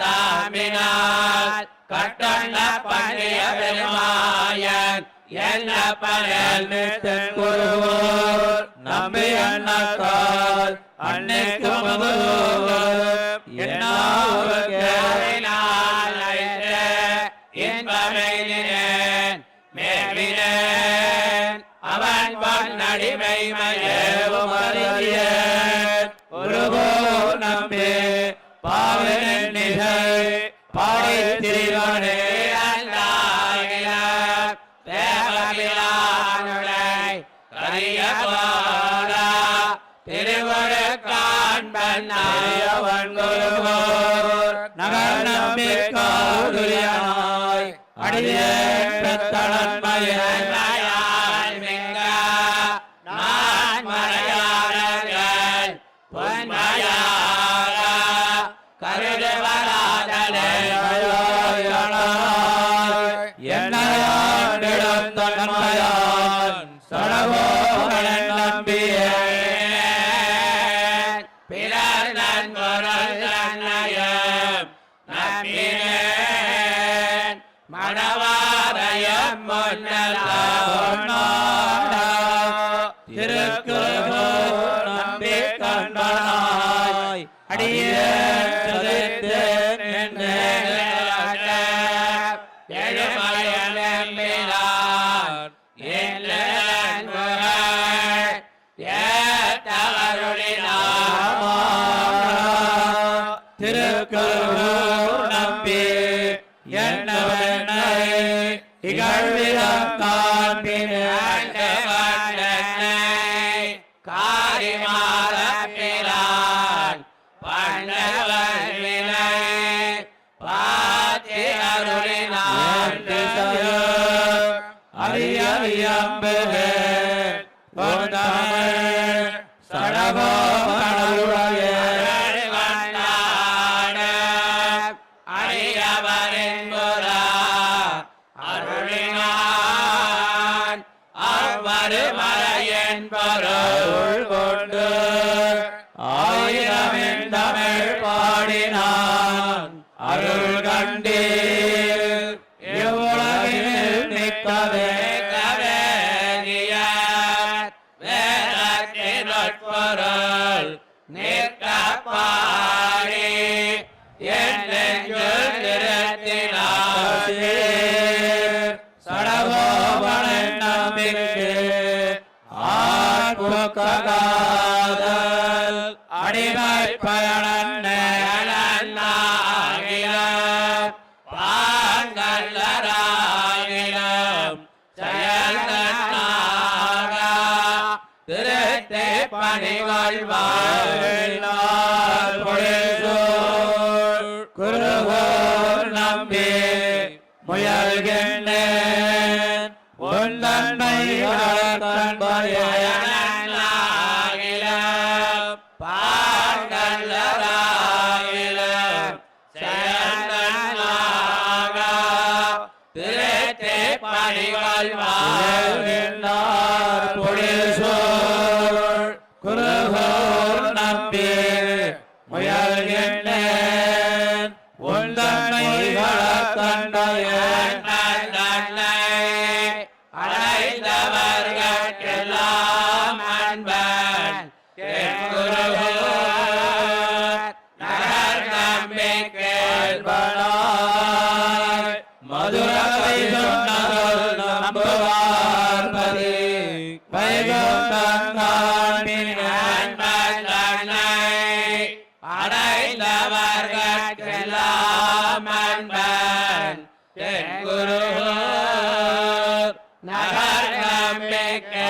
தாமினால் கட்டண்ண பண்ணிய பெருமாயன் என்ன பகல் தென்குருவோர் நம்பி எண்ணக்கால் அன்னைக்கு மகோர் மேவினேன் அவன் பொன்னடிமை மயவும் அண்ணாயவன் குருவோர் நகர் நம்பி காதுரியாய் அடியே பெத்தனன்மையன் திருக்குறள் நம்பி கண்டாய் அடியே அரியம்பே ஒன்றாமல் சடகோ கடவுளையே கொண்டு. ஆயிரம் தமிழ் பாடினான். அருள் கண்டீர் எவ்வளவில் நிற்கவே. அடிமை பயணன் பணிகள் வாழ்நாள் பொழிசோர் குருகோர் நம்பி முயல்கின்றேன். உன் தன்மை கண்பய பணிகள் வாழ்கின்றார் பொழிசோர் குருகோர் நம்பி முயல்கின்றேன் உன் தன்மை அடைந்தவர்கெல்லாம் தென்குரு நகர் நம்பிக்கை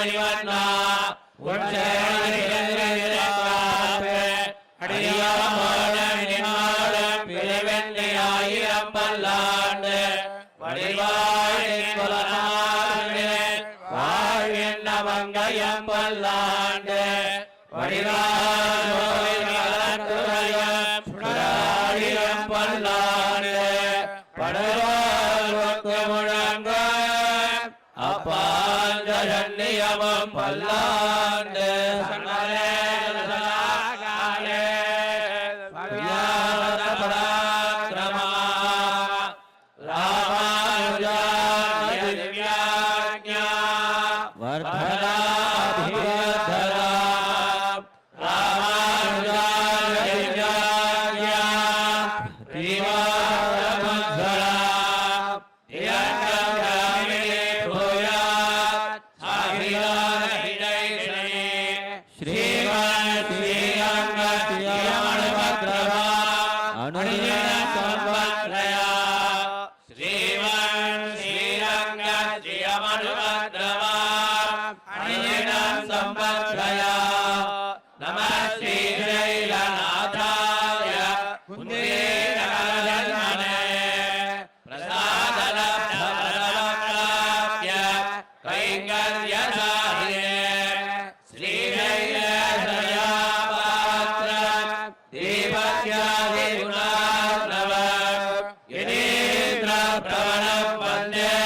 மணிவாண்ணா ஆயிரம் பல்லாண்டு வாழ்கின்ற மங்கையம் பல்லாண்டு வடிவாயம் பல்லாண்டு Allah. തന്നെ